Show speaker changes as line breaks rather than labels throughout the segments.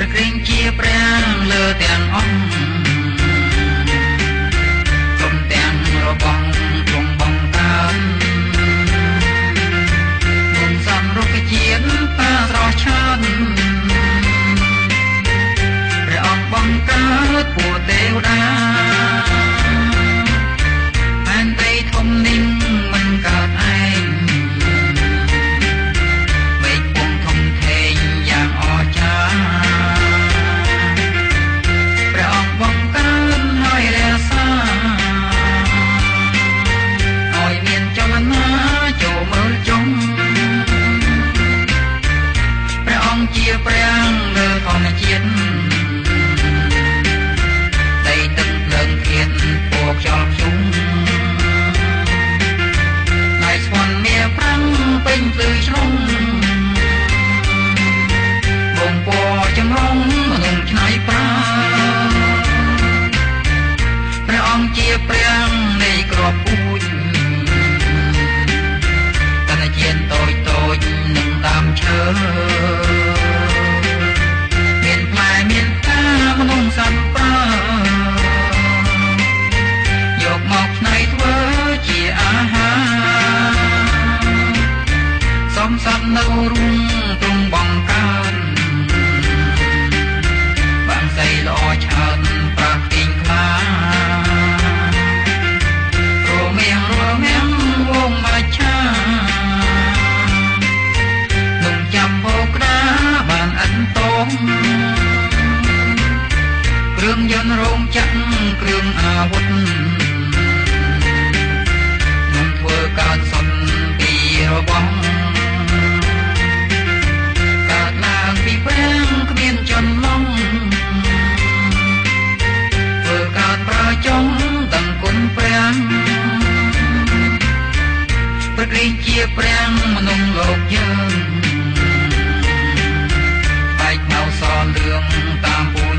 ប្រក្រែងជាព្រះលើទាំងអង្គទុំទាំងរបស់គង់បងតាំគុំសំរុក្ខជាតិតាស្រស់ឆានព្រះអង្គបង្កើតពូ នយន្តរោងចក្រគ្រឿងអាវុធនឹងធ្វើការសន្និពីរបស់កើតឡើងពីប្រាំងគ្មានចំណងធ្វើការប្រជុំដឹងគុណប្រាំងប្រតិជាប្រាំងមនុស្សលោកយើងបែកនៅស្រលឿងតាមពួ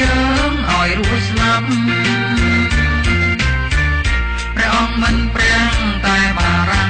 យើងឲ្យរួចស្លាប់ព្រះអង្គមិនព្រាំងតែបារា